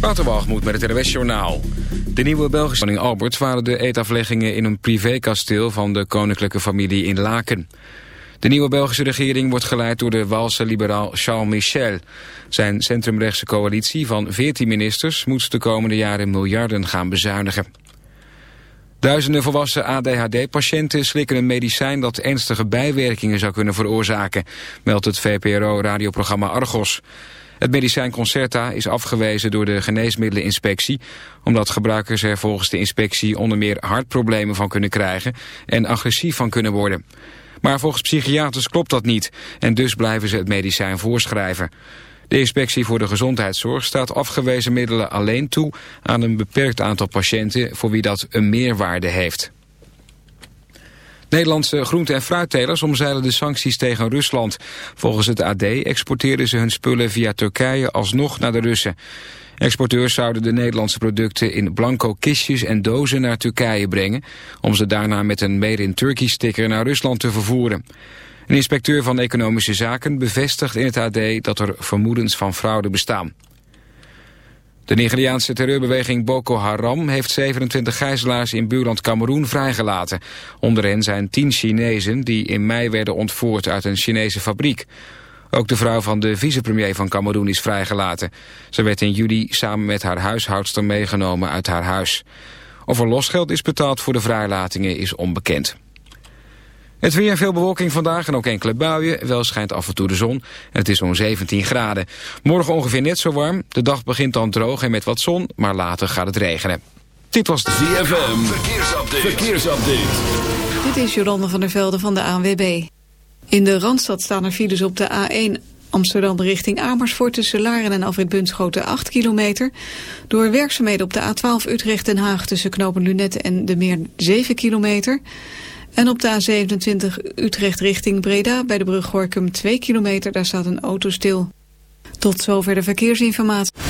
Waterwalgemoed met het RWS Journaal. De nieuwe Belgische koning Albert waren de eetafleggingen in een privékasteel van de koninklijke familie in Laken. De nieuwe Belgische regering wordt geleid door de Walse liberaal Charles Michel. Zijn centrumrechtse coalitie van 14 ministers moet de komende jaren miljarden gaan bezuinigen. Duizenden volwassen ADHD-patiënten slikken een medicijn dat ernstige bijwerkingen zou kunnen veroorzaken, meldt het VPRO-radioprogramma Argos. Het medicijn Concerta is afgewezen door de geneesmiddeleninspectie... omdat gebruikers er volgens de inspectie onder meer hartproblemen van kunnen krijgen... en agressief van kunnen worden. Maar volgens psychiaters klopt dat niet en dus blijven ze het medicijn voorschrijven. De inspectie voor de gezondheidszorg staat afgewezen middelen alleen toe aan een beperkt aantal patiënten voor wie dat een meerwaarde heeft. Nederlandse groente- en fruittelers omzeilen de sancties tegen Rusland. Volgens het AD exporteren ze hun spullen via Turkije alsnog naar de Russen. Exporteurs zouden de Nederlandse producten in blanco kistjes en dozen naar Turkije brengen... om ze daarna met een Made in Turkey sticker naar Rusland te vervoeren. Een inspecteur van Economische Zaken bevestigt in het AD dat er vermoedens van fraude bestaan. De Nigeriaanse terreurbeweging Boko Haram heeft 27 gijzelaars in buurland Cameroen vrijgelaten. Onder hen zijn 10 Chinezen die in mei werden ontvoerd uit een Chinese fabriek. Ook de vrouw van de vicepremier van Cameroen is vrijgelaten. Ze werd in juli samen met haar huishoudster meegenomen uit haar huis. Of er losgeld is betaald voor de vrijlatingen is onbekend. Het weer veel bewolking vandaag en ook enkele buien. Wel schijnt af en toe de zon en het is zo'n 17 graden. Morgen ongeveer net zo warm. De dag begint dan droog en met wat zon, maar later gaat het regenen. Dit was de ZFM. Verkeersupdate. Verkeersupdate. Dit is Jolande van der Velde van de ANWB. In de Randstad staan er files op de A1 Amsterdam richting Amersfoort tussen Laren en Alfred Bunschoten 8 kilometer. Door werkzaamheden op de A12 Utrecht-Den Haag tussen Knopen Lunette en de Meer 7 kilometer. En op de A27 Utrecht richting Breda bij de brug Gorkum 2 kilometer, daar staat een auto stil. Tot zover de verkeersinformatie.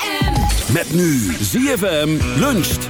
Met nu ZFM luncht.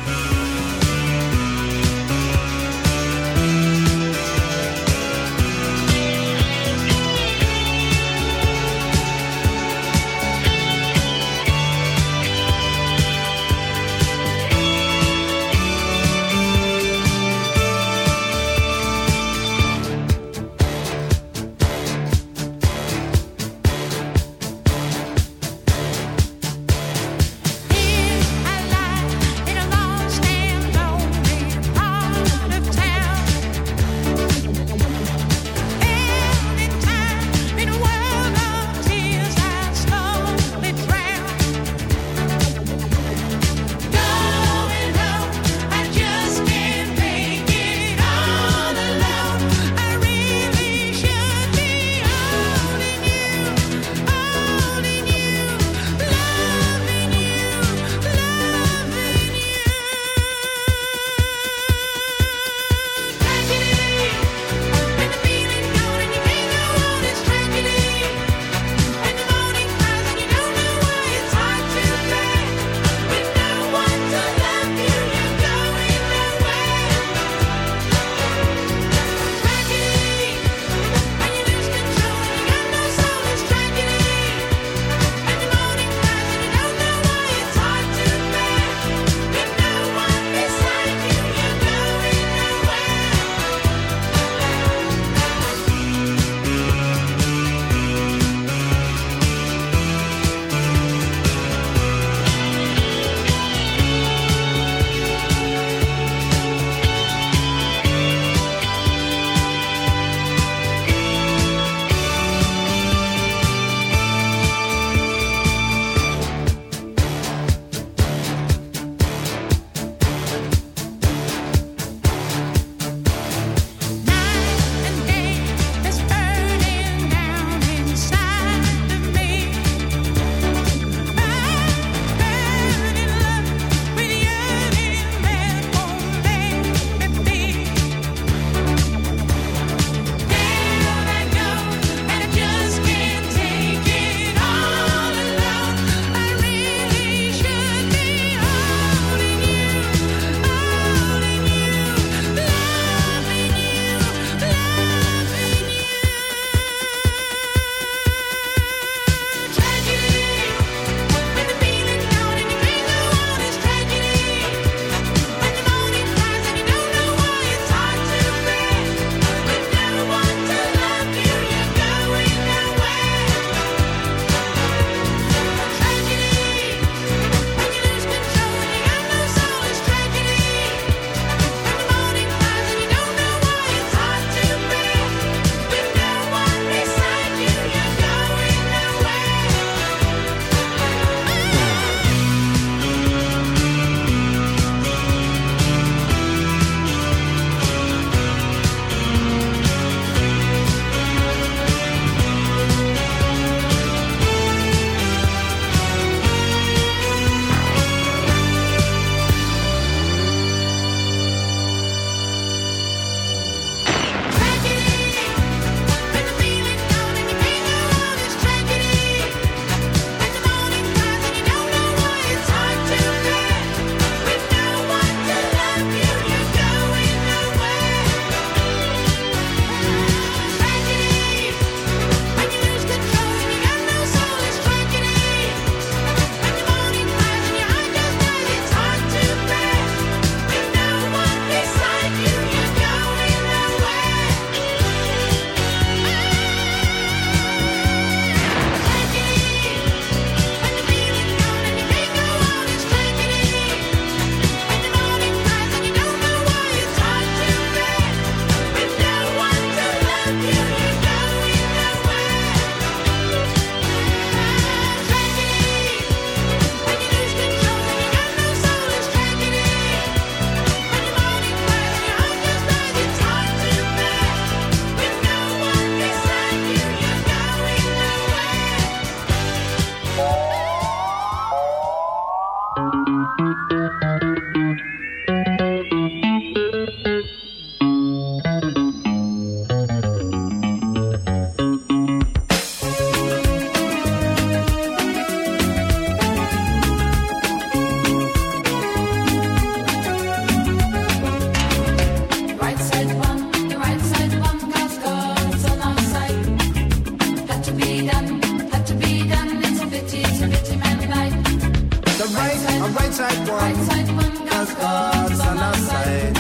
right side one. Right side one Cause God's on our side.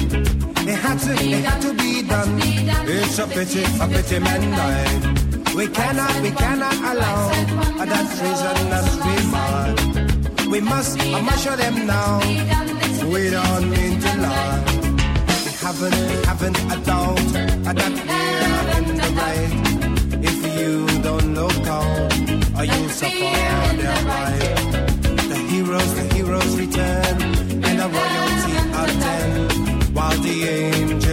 It had to, it had to be done. It's a pity, a pity men die. We cannot, we cannot allow that treason that's we mad. We must, I must show them now. We don't mean to lie. We haven't, we haven't a doubt that we're in the right. If you don't look out, or you'll suffer their right. The heroes, the gross return and a royalty of ten, while the angels.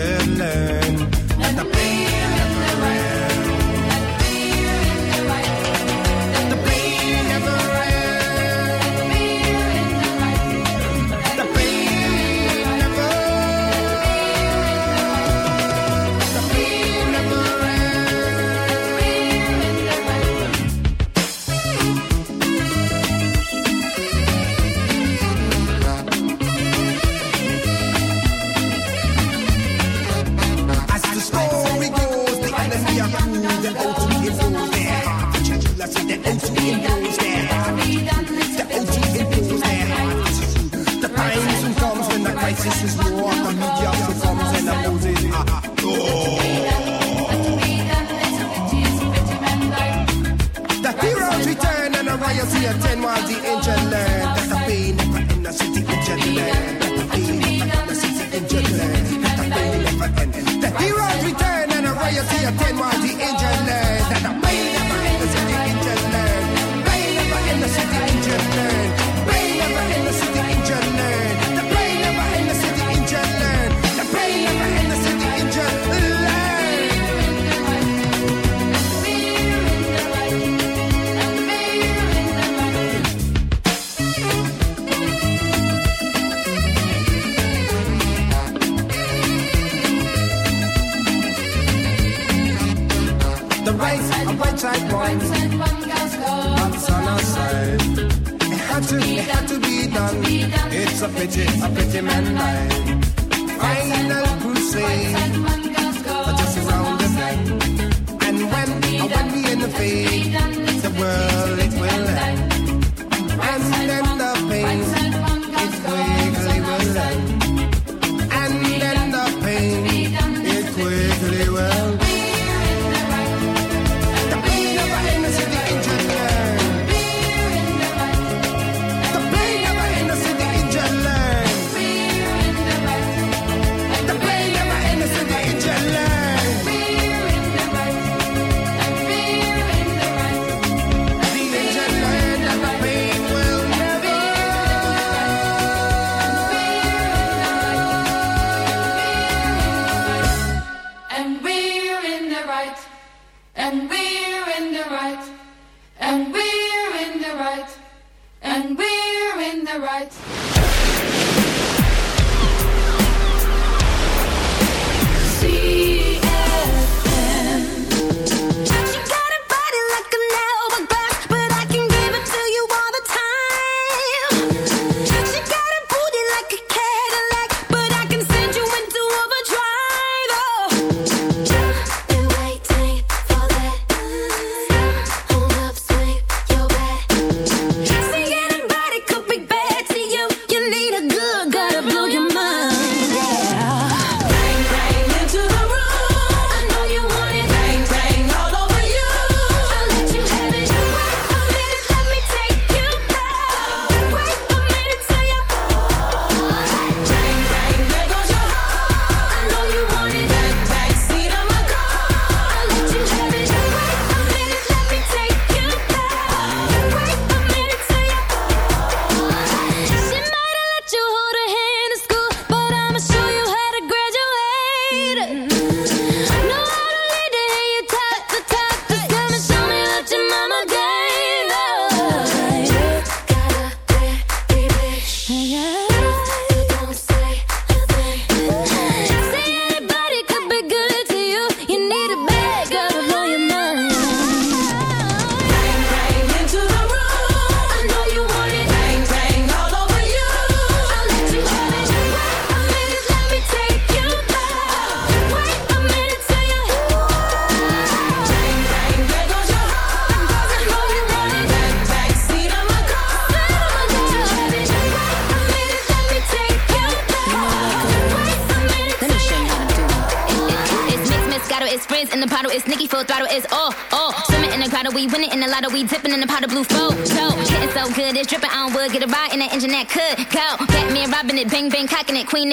Cause the old school knows that. The old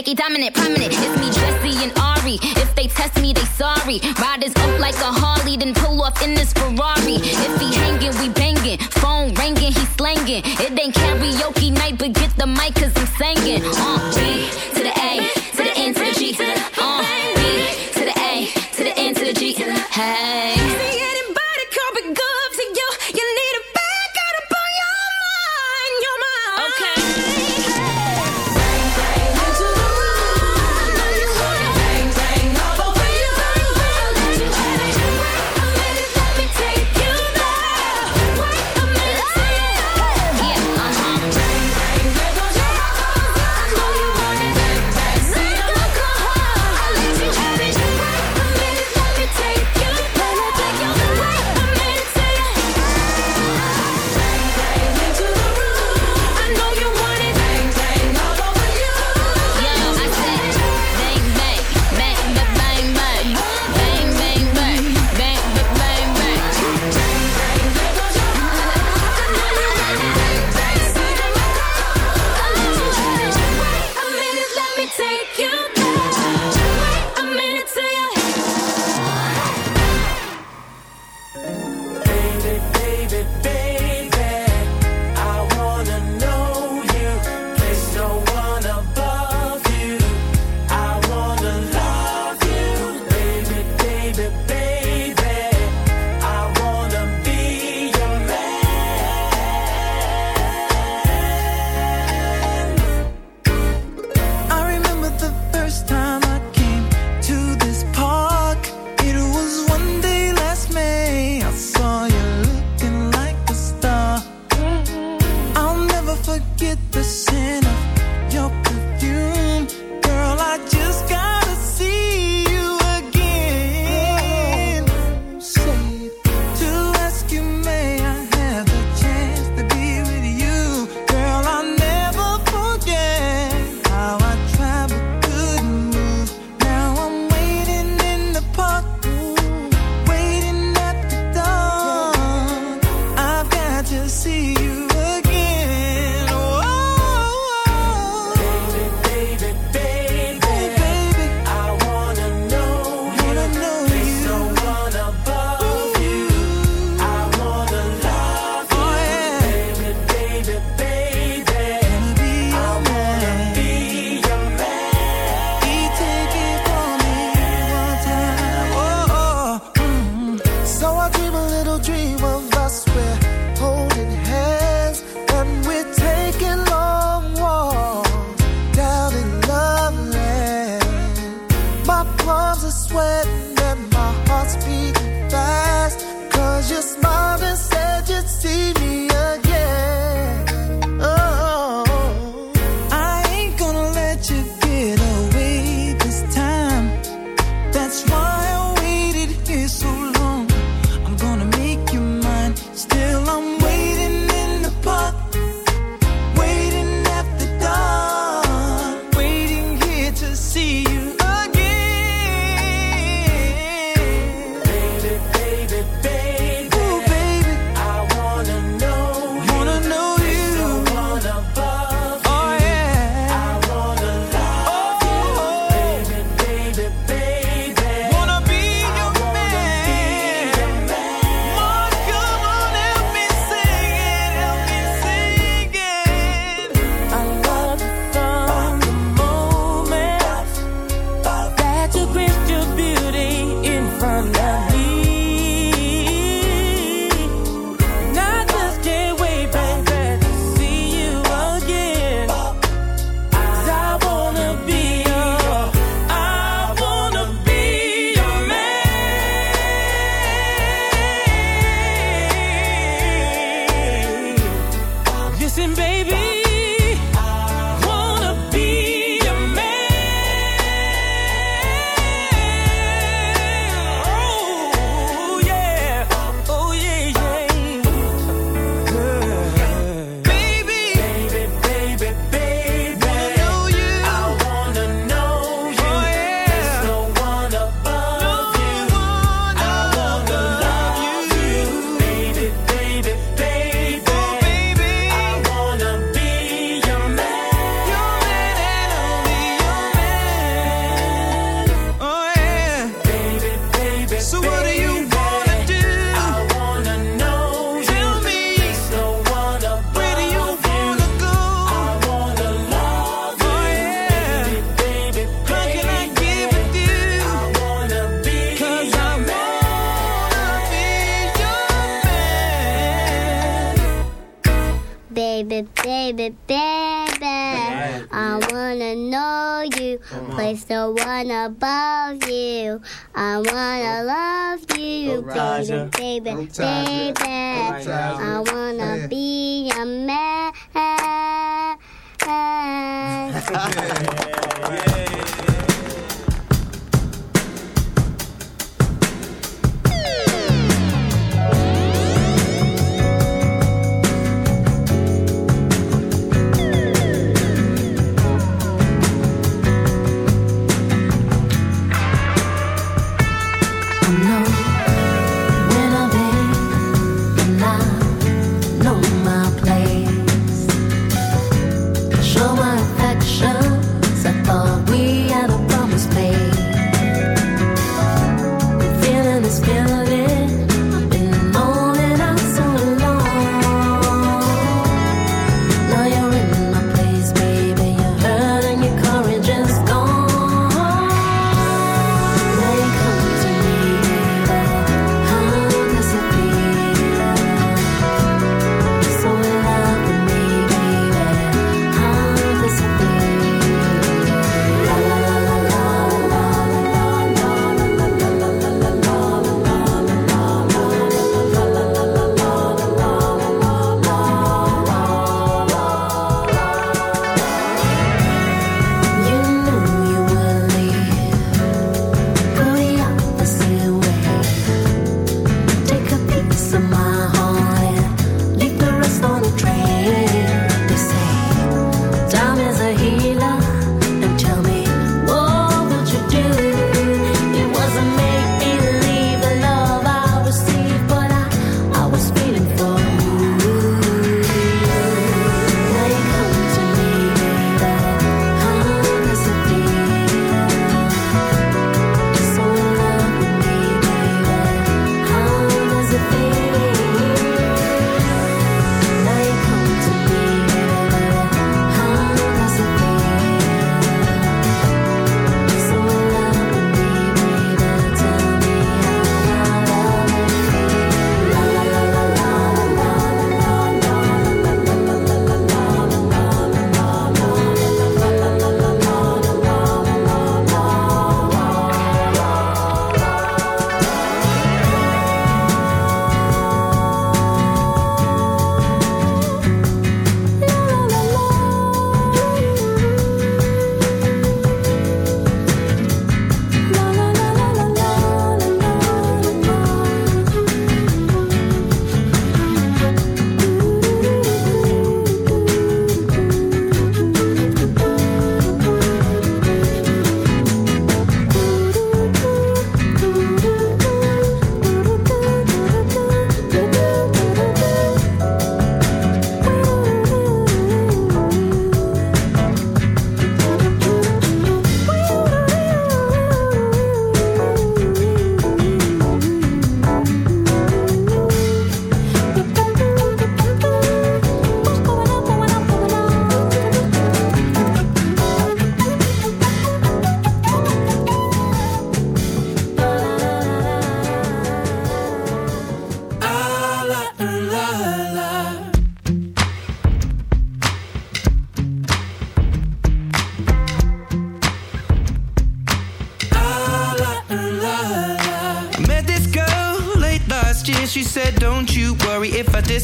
Nicky Dominant.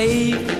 slave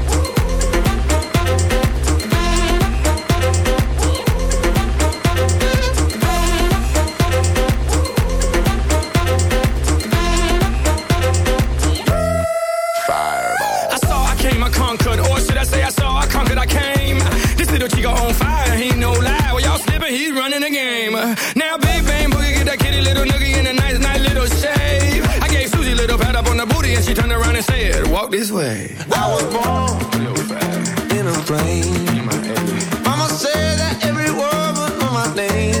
see it, she turned around and said, Walk this way. I was born in a plane. Mama said that every word was on my name.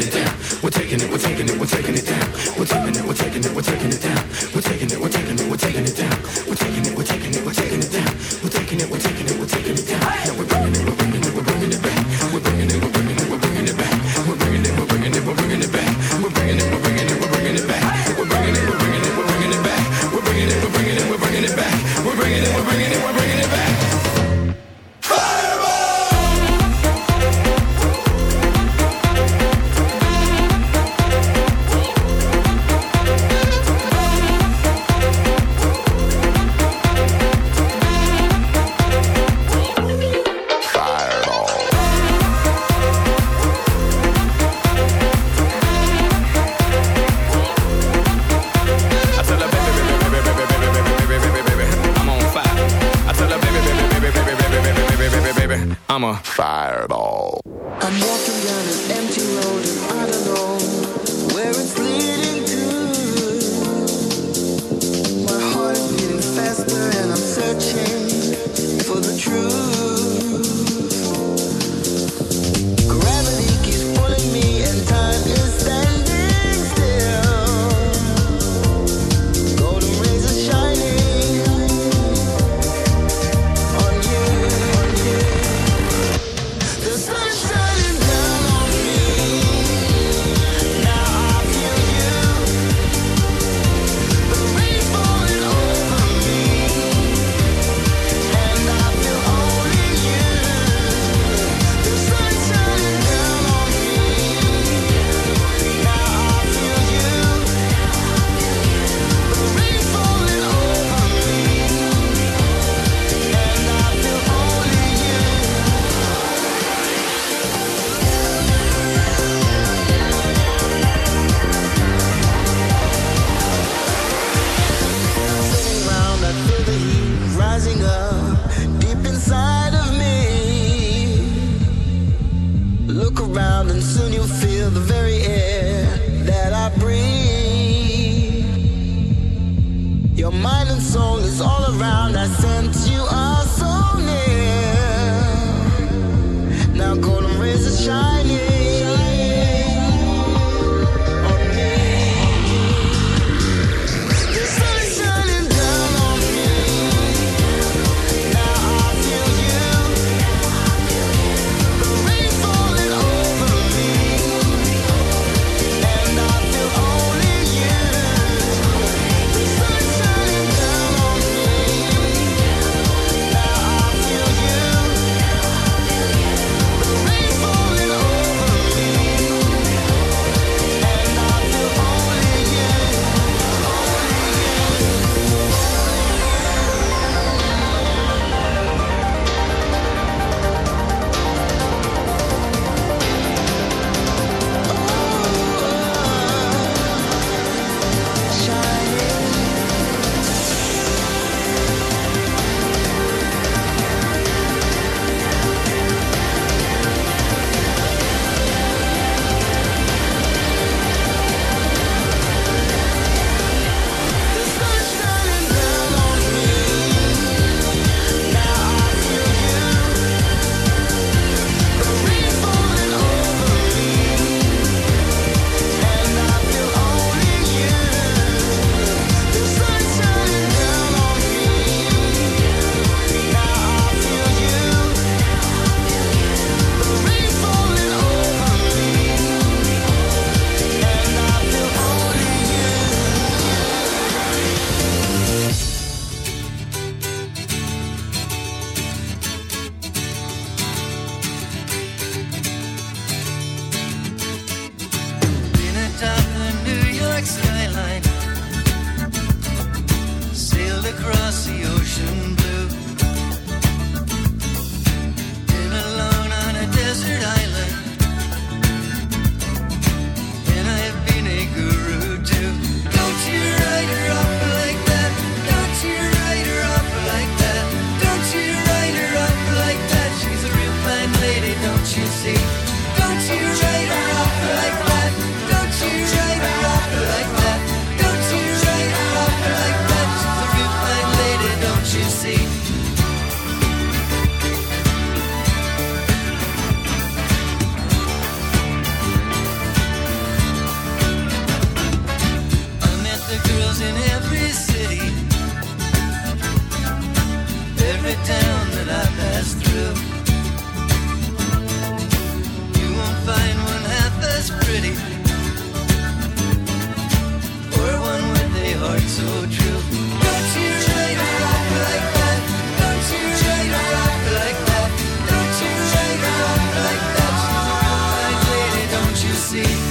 See?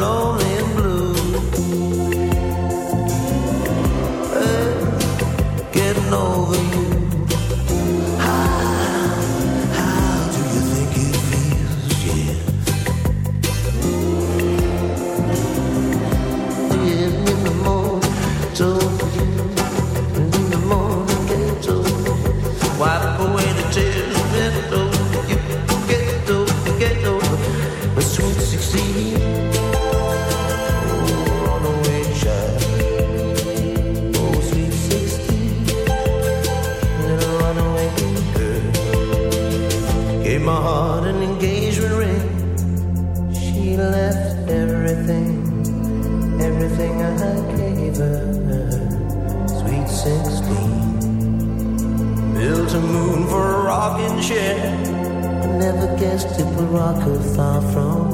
Lonely destined for rock far from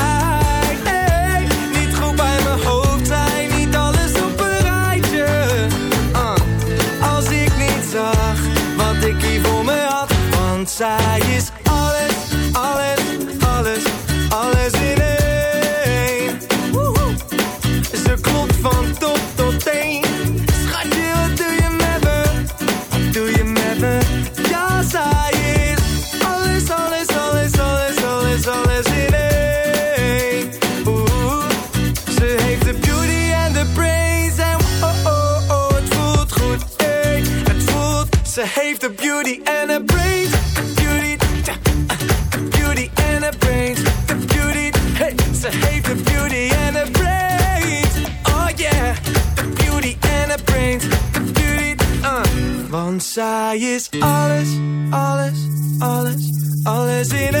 Is alles, alles, alles, alles in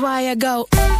why I go.